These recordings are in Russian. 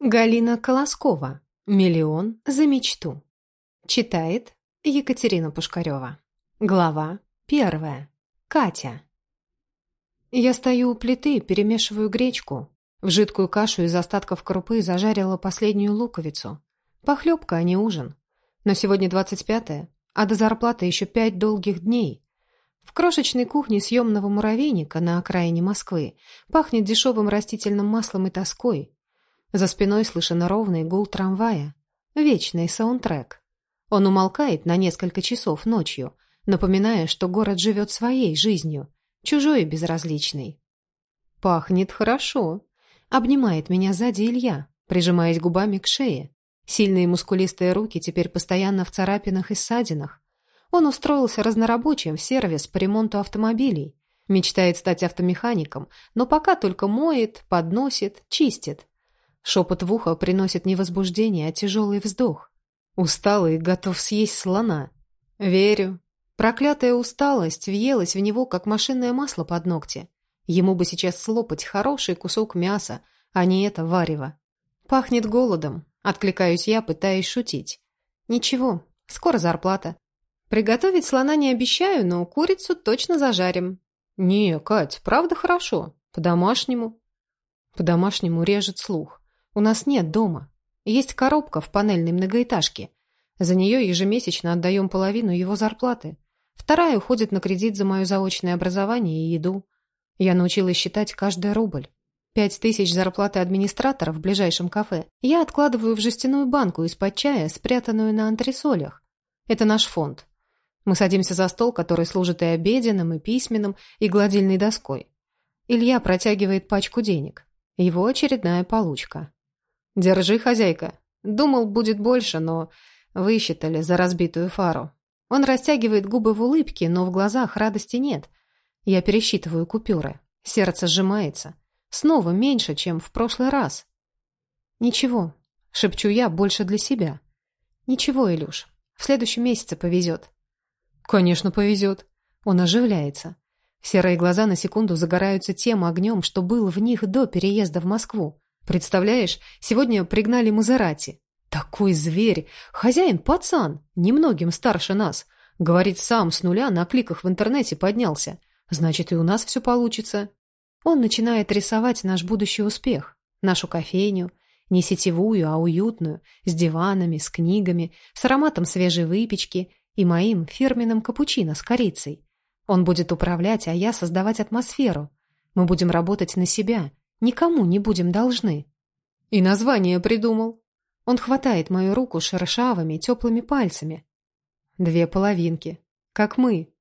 Галина Колоскова. Миллион за мечту. Читает Екатерина Пушкарева. Глава первая. Катя. Я стою у плиты, перемешиваю гречку. В жидкую кашу из остатков крупы зажарила последнюю луковицу. Похлебка, а не ужин. Но сегодня двадцать пятое, а до зарплаты еще пять долгих дней. В крошечной кухне съемного муравейника на окраине Москвы пахнет дешевым растительным маслом и тоской – за спиной слышен ровный гул трамвая. Вечный саундтрек. Он умолкает на несколько часов ночью, напоминая, что город живет своей жизнью, чужой и безразличной. «Пахнет хорошо», — обнимает меня сзади Илья, прижимаясь губами к шее. Сильные мускулистые руки теперь постоянно в царапинах и ссадинах. Он устроился разнорабочим в сервис по ремонту автомобилей. Мечтает стать автомехаником, но пока только моет, подносит, чистит. Шепот в ухо приносит не возбуждение, а тяжелый вздох. Усталый, готов съесть слона. Верю. Проклятая усталость въелась в него, как машинное масло под ногти. Ему бы сейчас слопать хороший кусок мяса, а не это варево. Пахнет голодом. Откликаюсь я, пытаясь шутить. Ничего, скоро зарплата. Приготовить слона не обещаю, но курицу точно зажарим. Не, Кать, правда хорошо. По-домашнему. По-домашнему режет слух. У нас нет дома. Есть коробка в панельной многоэтажке. За нее ежемесячно отдаем половину его зарплаты. Вторая уходит на кредит за мое заочное образование и еду. Я научилась считать каждый рубль. Пять тысяч зарплаты администратора в ближайшем кафе я откладываю в жестяную банку из-под чая, спрятанную на антресолях. Это наш фонд. Мы садимся за стол, который служит и обеденным, и письменным, и гладильной доской. Илья протягивает пачку денег. Его очередная получка. «Держи, хозяйка. Думал, будет больше, но высчитали за разбитую фару». Он растягивает губы в улыбке, но в глазах радости нет. Я пересчитываю купюры. Сердце сжимается. Снова меньше, чем в прошлый раз. «Ничего», — шепчу я больше для себя. «Ничего, Илюш, в следующем месяце повезет». «Конечно, повезет». Он оживляется. Серые глаза на секунду загораются тем огнем, что был в них до переезда в Москву. Представляешь, сегодня пригнали Мазерати. Такой зверь! Хозяин пацан, немногим старше нас. Говорит, сам с нуля на кликах в интернете поднялся. Значит, и у нас все получится. Он начинает рисовать наш будущий успех, нашу кофейню, не сетевую, а уютную, с диванами, с книгами, с ароматом свежей выпечки и моим фирменным капучино с корицей. Он будет управлять, а я создавать атмосферу. Мы будем работать на себя, Никому не будем должны. И название придумал. Он хватает мою руку шершавыми, теплыми пальцами. Две половинки. Как мы.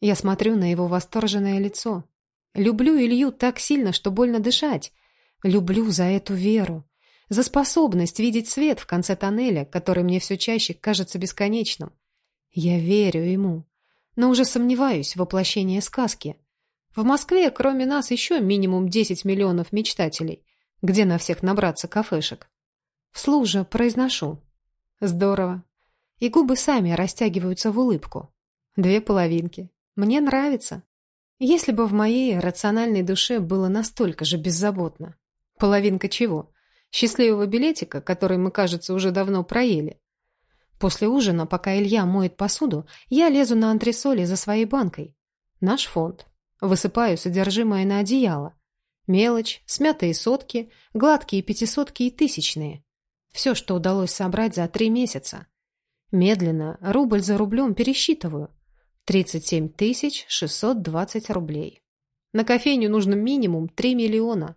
Я смотрю на его восторженное лицо. Люблю Илью так сильно, что больно дышать. Люблю за эту веру. За способность видеть свет в конце тоннеля, который мне все чаще кажется бесконечным. Я верю ему, но уже сомневаюсь в воплощении сказки. В Москве, кроме нас, еще минимум 10 миллионов мечтателей. Где на всех набраться кафешек? Вслух же произношу. Здорово. И губы сами растягиваются в улыбку. Две половинки. Мне нравится. Если бы в моей рациональной душе было настолько же беззаботно. Половинка чего? Счастливого билетика, который мы, кажется, уже давно проели. После ужина, пока Илья моет посуду, я лезу на антресоли за своей банкой. Наш фонд. Высыпаю содержимое на одеяло. Мелочь, смятые сотки, гладкие пятисотки и тысячные. Все, что удалось собрать за три месяца. Медленно, рубль за рублем пересчитываю. 37 тысяч 620 рублей. На кофейню нужно минимум 3 миллиона.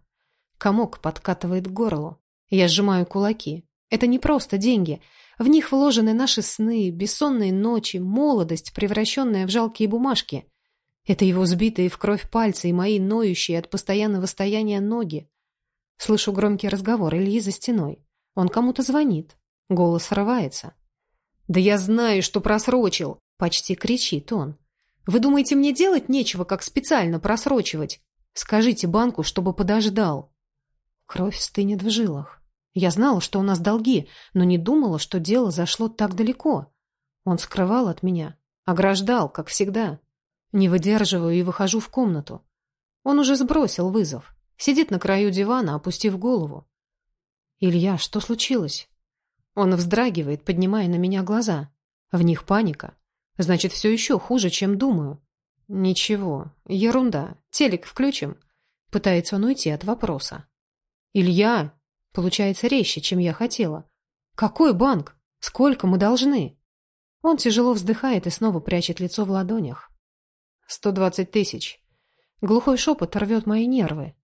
Комок подкатывает к горлу. Я сжимаю кулаки. Это не просто деньги. В них вложены наши сны, бессонные ночи, молодость, превращенная в жалкие бумажки. Это его сбитые в кровь пальцы и мои ноющие от постоянного стояния ноги. Слышу громкий разговор Ильи за стеной. Он кому-то звонит. Голос срывается. «Да я знаю, что просрочил!» Почти кричит он. «Вы думаете, мне делать нечего, как специально просрочивать? Скажите банку, чтобы подождал». Кровь стынет в жилах. Я знала, что у нас долги, но не думала, что дело зашло так далеко. Он скрывал от меня, ограждал, как всегда. Не выдерживаю и выхожу в комнату. Он уже сбросил вызов. Сидит на краю дивана, опустив голову. «Илья, что случилось?» Он вздрагивает, поднимая на меня глаза. В них паника. Значит, все еще хуже, чем думаю. Ничего, ерунда. Телек включим. Пытается он уйти от вопроса. Илья, получается резче, чем я хотела. Какой банк? Сколько мы должны? Он тяжело вздыхает и снова прячет лицо в ладонях. Сто двадцать тысяч. Глухой шепот рвет мои нервы.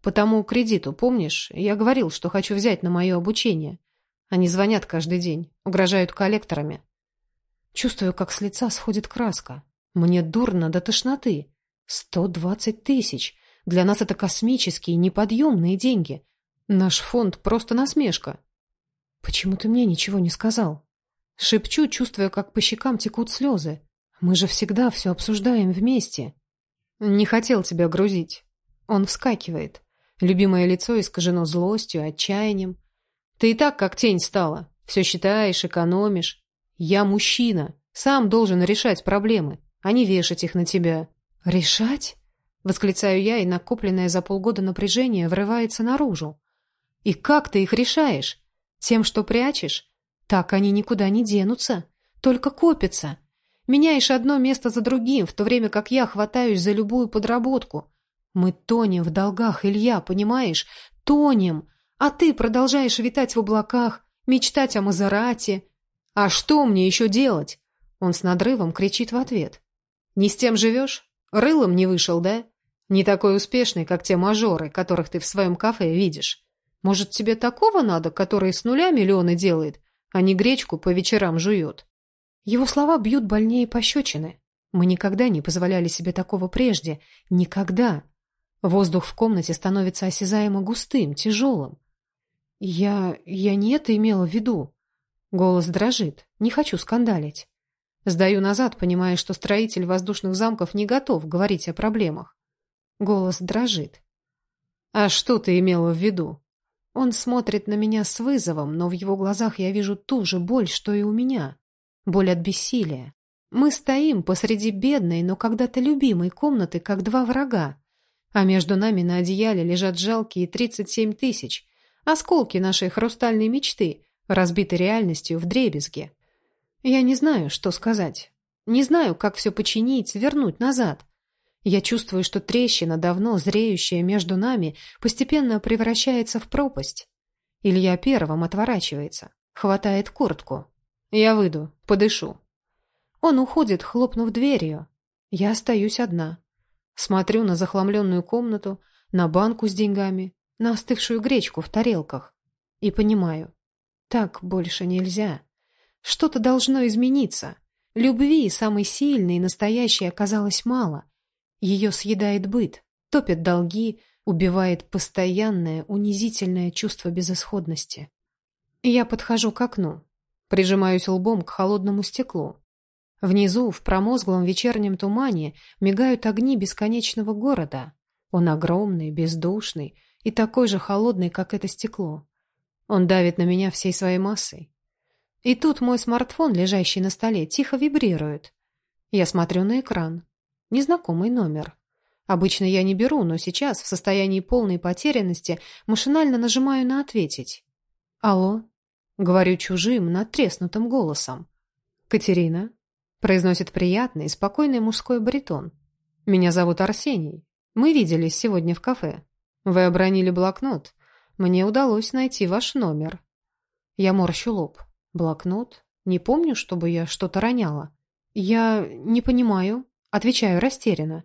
По тому кредиту, помнишь, я говорил, что хочу взять на мое обучение. Они звонят каждый день, угрожают коллекторами. Чувствую, как с лица сходит краска. Мне дурно до тошноты. Сто двадцать тысяч. Для нас это космические, неподъемные деньги. Наш фонд просто насмешка. Почему ты мне ничего не сказал? Шепчу, чувствуя, как по щекам текут слезы. Мы же всегда все обсуждаем вместе. Не хотел тебя грузить. Он вскакивает. Любимое лицо искажено злостью, отчаянием. Ты и так как тень стала. Все считаешь, экономишь. Я мужчина. Сам должен решать проблемы, а не вешать их на тебя. Решать? Восклицаю я, и накопленное за полгода напряжение врывается наружу. И как ты их решаешь? Тем, что прячешь? Так они никуда не денутся, только копятся. Меняешь одно место за другим, в то время как я хватаюсь за любую подработку. Мы тонем в долгах, Илья, понимаешь? Тонем. А ты продолжаешь витать в облаках, мечтать о Мазерате. А что мне еще делать? Он с надрывом кричит в ответ. Не с тем живешь? Рылом не вышел, да? Не такой успешный, как те мажоры, которых ты в своем кафе видишь. Может, тебе такого надо, который с нуля миллионы делает, а не гречку по вечерам жует? Его слова бьют больнее пощечины. Мы никогда не позволяли себе такого прежде. Никогда. Воздух в комнате становится осязаемо густым, тяжелым. Я... я не это имела в виду. Голос дрожит. Не хочу скандалить. Сдаю назад, понимая, что строитель воздушных замков не готов говорить о проблемах. Голос дрожит. «А что ты имела в виду?» Он смотрит на меня с вызовом, но в его глазах я вижу ту же боль, что и у меня боль от бессилия. Мы стоим посреди бедной, но когда-то любимой комнаты, как два врага. А между нами на одеяле лежат жалкие 37 тысяч, осколки нашей хрустальной мечты, разбитой реальностью в дребезге. Я не знаю, что сказать. Не знаю, как все починить, вернуть назад. Я чувствую, что трещина, давно зреющая между нами, постепенно превращается в пропасть. Илья первым отворачивается, хватает куртку. Я выйду, подышу. Он уходит, хлопнув дверью. Я остаюсь одна. Смотрю на захламленную комнату, на банку с деньгами, на остывшую гречку в тарелках. И понимаю, так больше нельзя. Что-то должно измениться. Любви, самой сильной и настоящей, оказалось мало. Ее съедает быт, топит долги, убивает постоянное, унизительное чувство безысходности. Я подхожу к окну. Прижимаюсь лбом к холодному стеклу. Внизу, в промозглом вечернем тумане, мигают огни бесконечного города. Он огромный, бездушный и такой же холодный, как это стекло. Он давит на меня всей своей массой. И тут мой смартфон, лежащий на столе, тихо вибрирует. Я смотрю на экран. Незнакомый номер. Обычно я не беру, но сейчас, в состоянии полной потерянности, машинально нажимаю на «ответить». «Алло?» Говорю чужим, надтреснутым голосом. «Катерина?» Произносит приятный, спокойный мужской баритон. «Меня зовут Арсений. Мы виделись сегодня в кафе. Вы обронили блокнот. Мне удалось найти ваш номер». Я морщу лоб. «Блокнот? Не помню, чтобы я что-то роняла». «Я не понимаю», — отвечаю растерянно.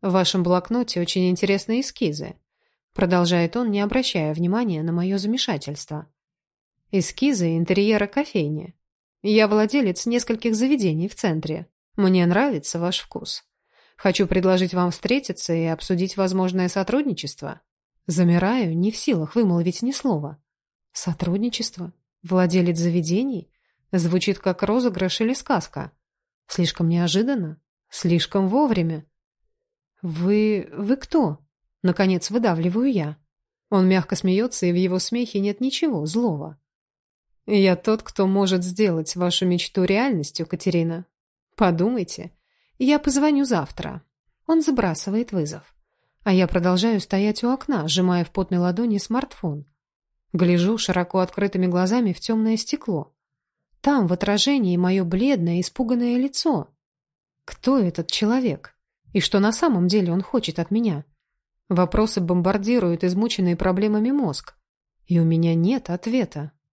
«В вашем блокноте очень интересные эскизы», — продолжает он, не обращая внимания на мое замешательство. Эскизы интерьера кофейни. Я владелец нескольких заведений в центре. Мне нравится ваш вкус. Хочу предложить вам встретиться и обсудить возможное сотрудничество. Замираю, не в силах вымолвить ни слова. Сотрудничество? Владелец заведений? Звучит как розыгрыш или сказка. Слишком неожиданно. Слишком вовремя. Вы... вы кто? Наконец выдавливаю я. Он мягко смеется, и в его смехе нет ничего злого. Я тот, кто может сделать вашу мечту реальностью, Катерина. Подумайте. Я позвоню завтра. Он забрасывает вызов. А я продолжаю стоять у окна, сжимая в потной ладони смартфон. Гляжу широко открытыми глазами в темное стекло. Там в отражении мое бледное, испуганное лицо. Кто этот человек? И что на самом деле он хочет от меня? Вопросы бомбардируют измученный проблемами мозг. И у меня нет ответа.